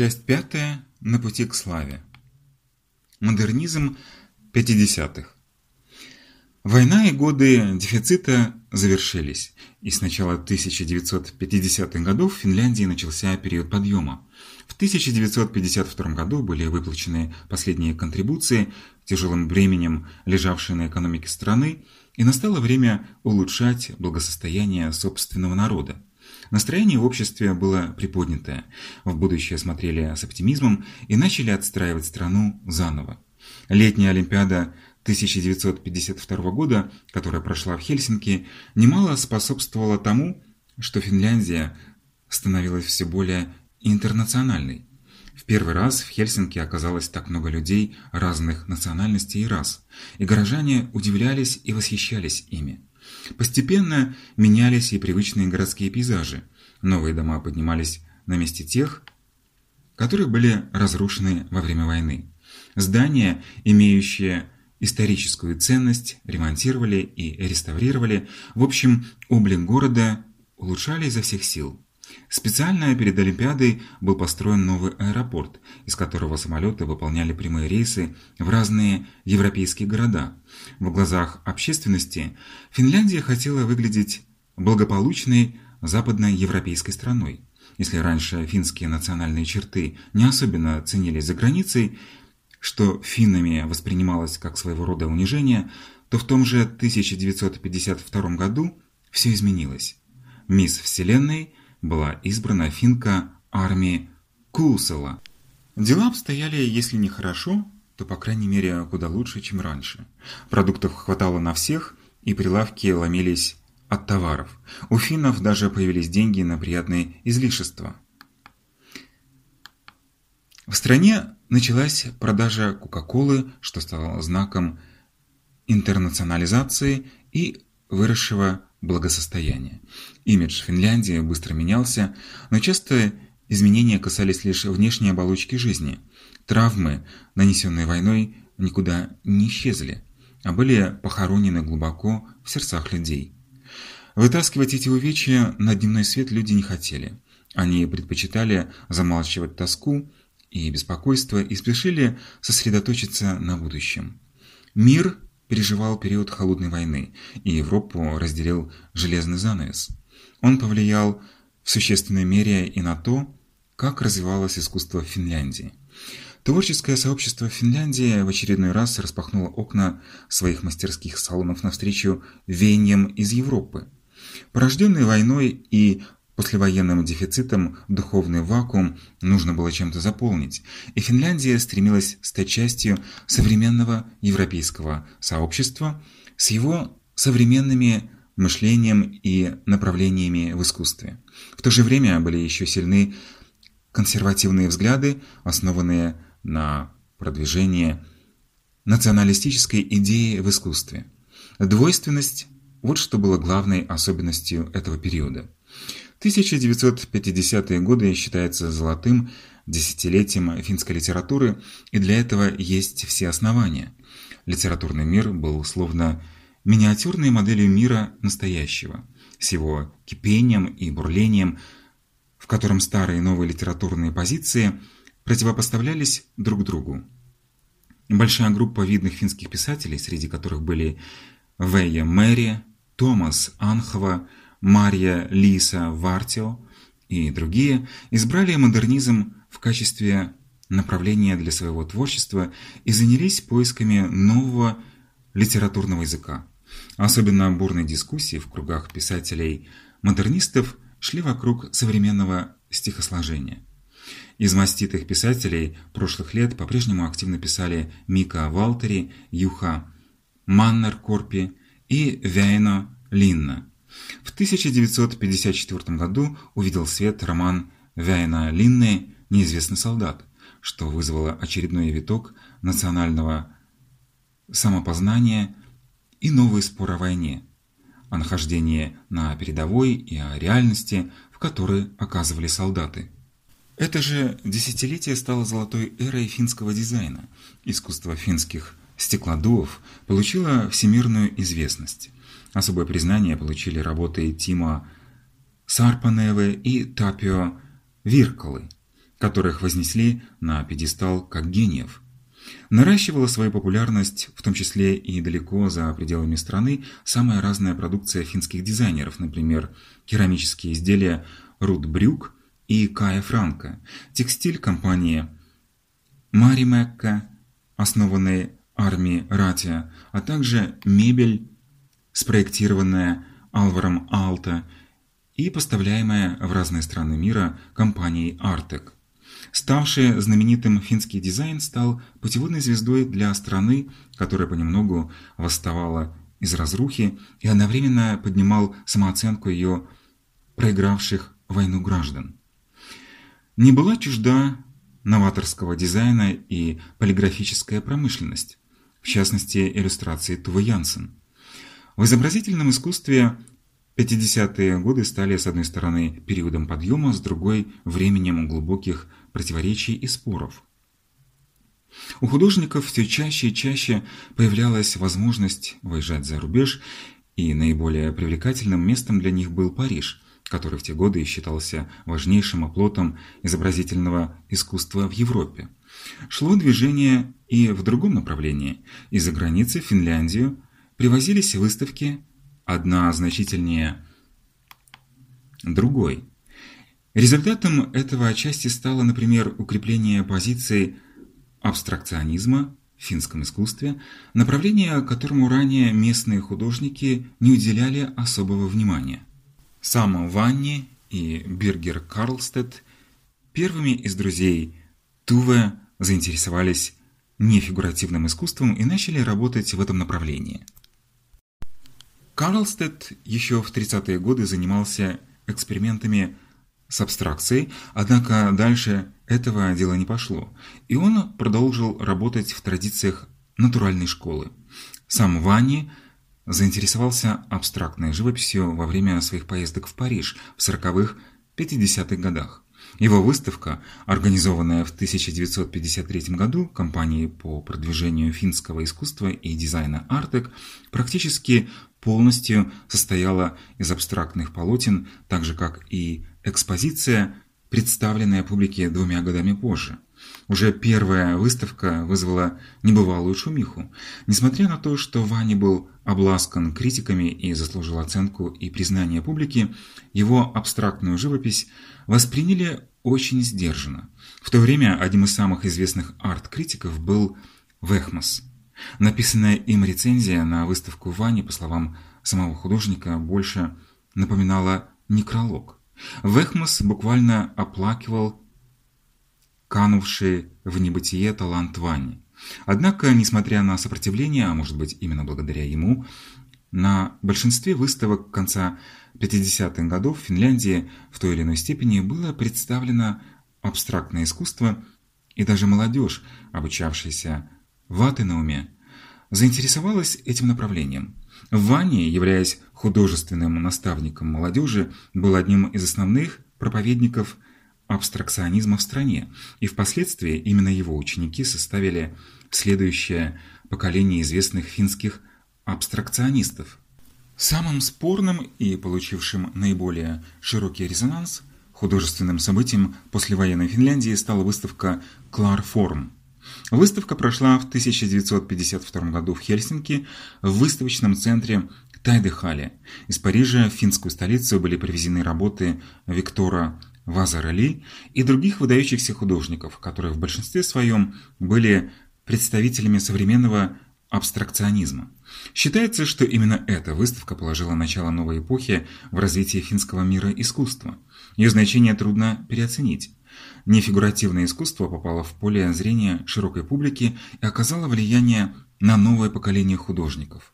Часть пятая. На пути к славе. Модернизм 50-х. Война и годы дефицита завершились, и с начала 1950-х годов в Финляндии начался период подъема. В 1952 году были выплачены последние контрибуции, тяжелым бременем лежавшие на экономике страны, и настало время улучшать благосостояние собственного народа. Настроение в обществе было приподнятое. В будущее смотрели с оптимизмом и начали отстраивать страну заново. Летняя Олимпиада 1952 года, которая прошла в Хельсинки, немало способствовала тому, что Финляндия становилась все более интернациональной. В первый раз в Хельсинки оказалось так много людей разных национальностей и рас, и горожане удивлялись и восхищались ими. Постепенно менялись и привычные городские пейзажи. Новые дома поднимались на месте тех, которые были разрушены во время войны. Здания, имеющие историческую ценность, ремонтировали и реставрировали. В общем, облик города улучшали изо всех сил. Специально перед Олимпиадой был построен новый аэропорт, из которого самолеты выполняли прямые рейсы в разные европейские города. В глазах общественности Финляндия хотела выглядеть благополучной западноевропейской страной. Если раньше финские национальные черты не особенно ценились за границей, что финнами воспринималось как своего рода унижение, то в том же 1952 году все изменилось. Мисс Вселенной была избрана финка армии Кулсела. Дела обстояли, если не хорошо, то, по крайней мере, куда лучше, чем раньше. Продуктов хватало на всех, и прилавки ломились от товаров. У финнов даже появились деньги на приятные излишества. В стране началась продажа Кока-Колы, что стало знаком интернационализации и выросшего благосостояния. Имидж Финляндии быстро менялся, но часто изменения касались лишь внешней оболочки жизни. Травмы, нанесенные войной, никуда не исчезли, а были похоронены глубоко в сердцах людей. Вытаскивать эти увечья на дневной свет люди не хотели. Они предпочитали замалчивать тоску и беспокойство и спешили сосредоточиться на будущем. Мир переживал период холодной войны, и Европу разделил железный занавес. Он повлиял в существенной мере и на то, как развивалось искусство в Финляндии. Творческое сообщество Финляндии в очередной раз распахнуло окна своих мастерских салонов навстречу веяниям из Европы. Порожденный войной и послевоенным дефицитом духовный вакуум нужно было чем-то заполнить, и Финляндия стремилась стать частью современного европейского сообщества с его современными мышлением и направлениями в искусстве. В то же время были еще сильны консервативные взгляды, основанные на продвижении националистической идеи в искусстве. Двойственность – вот что было главной особенностью этого периода. 1950-е годы считаются золотым десятилетием финской литературы, и для этого есть все основания. Литературный мир был словно миниатюрной моделью мира настоящего, с его кипением и бурлением, в котором старые и новые литературные позиции противопоставлялись друг другу. Большая группа видных финских писателей, среди которых были Вея Мэри, Томас Анхова, Марья Лиса Вартио и другие избрали модернизм в качестве направления для своего творчества и занялись поисками нового литературного языка. Особенно бурные дискуссии в кругах писателей-модернистов шли вокруг современного стихосложения. Из маститых писателей прошлых лет по-прежнему активно писали Мика Валтери, Юха Маннер Корпи и Вейно Линна. В 1954 году увидел свет роман Вяйна Линне «Неизвестный солдат», что вызвало очередной виток национального самопознания и новый спор о войне, о нахождении на передовой и о реальности, в которой оказывали солдаты. Это же десятилетие стало золотой эрой финского дизайна. Искусство финских стеклодувов получило всемирную известность. Особое признание получили работы Тима Сарпаневы и Тапио Виркалы. которых вознесли на пьедестал как гениев. Наращивала свою популярность, в том числе и далеко за пределами страны, самая разная продукция финских дизайнеров, например, керамические изделия Рут Брюк и Кая Франко, текстиль компании Маримекка, основанной армией Ратия, а также мебель, спроектированная Алваром Алта и поставляемая в разные страны мира компанией Артек. Ставший знаменитым финский дизайн стал путеводной звездой для страны, которая понемногу восставала из разрухи и одновременно поднимал самооценку ее проигравших войну граждан. Не была чужда новаторского дизайна и полиграфическая промышленность, в частности иллюстрации Тувы Янсен. В изобразительном искусстве 50-е годы стали, с одной стороны, периодом подъема, с другой – временем глубоких противоречий и споров. У художников все чаще и чаще появлялась возможность выезжать за рубеж, и наиболее привлекательным местом для них был Париж, который в те годы считался важнейшим оплотом изобразительного искусства в Европе. Шло движение и в другом направлении. Из-за границы в Финляндию привозились выставки, одна значительнее другой. Результатом этого отчасти стало, например, укрепление позиции абстракционизма в финском искусстве, направление которому ранее местные художники не уделяли особого внимания. Сам Ванни и Биргер Карлстед первыми из друзей Туве заинтересовались нефигуративным искусством и начали работать в этом направлении. Карлстед еще в 30-е годы занимался экспериментами с абстракцией, однако дальше этого дела не пошло, и он продолжил работать в традициях натуральной школы. Сам Ванни заинтересовался абстрактной живописью во время своих поездок в Париж в 40-х, 50-х годах. Его выставка, организованная в 1953 году компанией по продвижению финского искусства и дизайна «Артек», практически полностью состояла из абстрактных полотен, так же как и экспозиция, представленная публике двумя годами позже. Уже первая выставка вызвала небывалую шумиху. Несмотря на то, что Ваня был обласкан критиками и заслужил оценку и признание публики, его абстрактную живопись восприняли очень сдержанно. В то время одним из самых известных арт-критиков был Вехмас. Написанная им рецензия на выставку Вани, по словам самого художника, больше напоминала некролог. Вехмас буквально оплакивал канувший в небытие талант Вани. Однако, несмотря на сопротивление, а может быть именно благодаря ему, на большинстве выставок конца 50-х годов в Финляндии в той или иной степени было представлено абстрактное искусство, и даже молодежь, обучавшаяся в Атенауме, заинтересовалась этим направлением. Ваня, являясь художественным наставником молодежи, был одним из основных проповедников абстракционизма в стране, и впоследствии именно его ученики составили следующее поколение известных финских абстракционистов. Самым спорным и получившим наиболее широкий резонанс художественным событием послевоенной Финляндии стала выставка «Кларформ», Выставка прошла в 1952 году в Хельсинки в выставочном центре Тайдехале. Из Парижа в финскую столицу были привезены работы Виктора Вазарали и других выдающихся художников, которые в большинстве своем были представителями современного абстракционизма. Считается, что именно эта выставка положила начало новой эпохи в развитии финского мира искусства. Ее значение трудно переоценить. Нефигуративное искусство попало в поле зрения широкой публики и оказало влияние на новое поколение художников.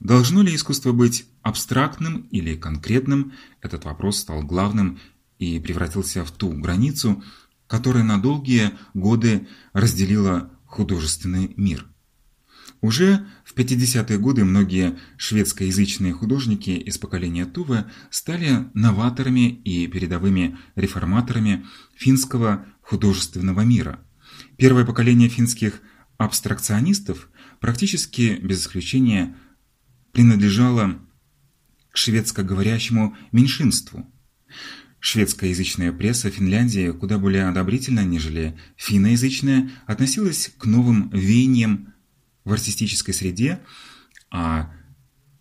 Должно ли искусство быть абстрактным или конкретным, этот вопрос стал главным и превратился в ту границу, которая на долгие годы разделила художественный мир. Уже 50-е годы многие шведскоязычные художники из поколения Туве стали новаторами и передовыми реформаторами финского художественного мира. Первое поколение финских абстракционистов практически без исключения принадлежало к шведскоговорящему меньшинству. Шведскоязычная пресса Финляндии куда более одобрительно, нежели финноязычная, относилась к новым веяниям в артистической среде, а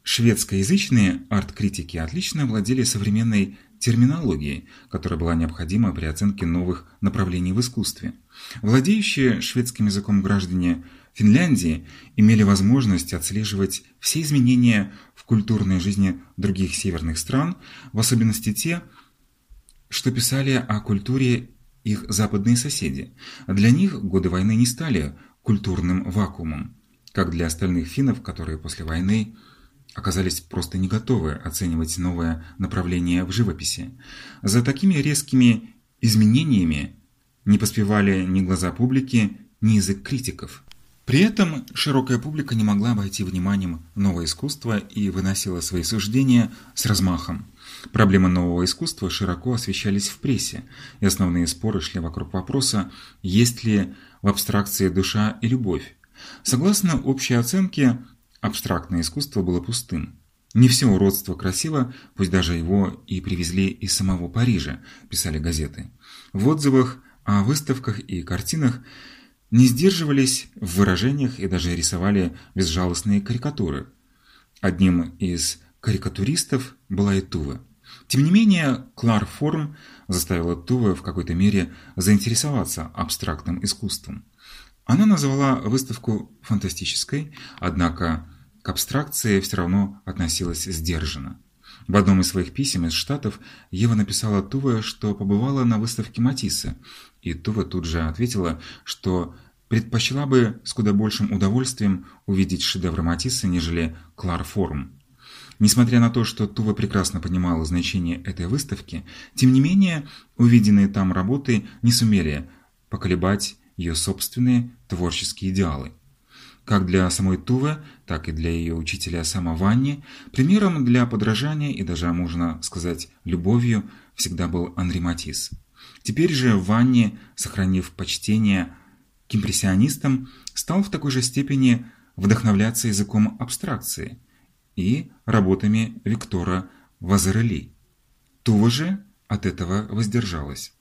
шведскоязычные арт-критики отлично владели современной терминологией, которая была необходима при оценке новых направлений в искусстве. Владеющие шведским языком граждане Финляндии имели возможность отслеживать все изменения в культурной жизни других северных стран, в особенности те, что писали о культуре их западные соседи. Для них годы войны не стали культурным вакуумом, как для остальных финнов, которые после войны оказались просто не готовы оценивать новое направление в живописи. За такими резкими изменениями не поспевали ни глаза публики, ни язык критиков. При этом широкая публика не могла обойти вниманием новое искусство и выносила свои суждения с размахом. Проблемы нового искусства широко освещались в прессе, и основные споры шли вокруг вопроса, есть ли в абстракции душа и любовь. Согласно общей оценке, абстрактное искусство было пустым. Не все уродство красиво, пусть даже его и привезли из самого Парижа, писали газеты. В отзывах о выставках и картинах не сдерживались в выражениях и даже рисовали безжалостные карикатуры. Одним из карикатуристов была и Тува. Тем не менее, Клар Форм заставила Тува в какой-то мере заинтересоваться абстрактным искусством. Она назвала выставку фантастической, однако к абстракции все равно относилась сдержанно. В одном из своих писем из Штатов Ева написала Туве, что побывала на выставке Матисса, и Тува тут же ответила, что предпочла бы с куда большим удовольствием увидеть шедевры Матисса, нежели Клар Форм. Несмотря на то, что Тува прекрасно понимала значение этой выставки, тем не менее увиденные там работы не сумели поколебать ее собственные творческие идеалы. Как для самой Тувы, так и для ее учителя Сама Ванни, примером для подражания и даже, можно сказать, любовью всегда был Анри Матисс. Теперь же Ванни, сохранив почтение к импрессионистам, стал в такой же степени вдохновляться языком абстракции и работами Виктора Вазерели. Тува же от этого воздержалась.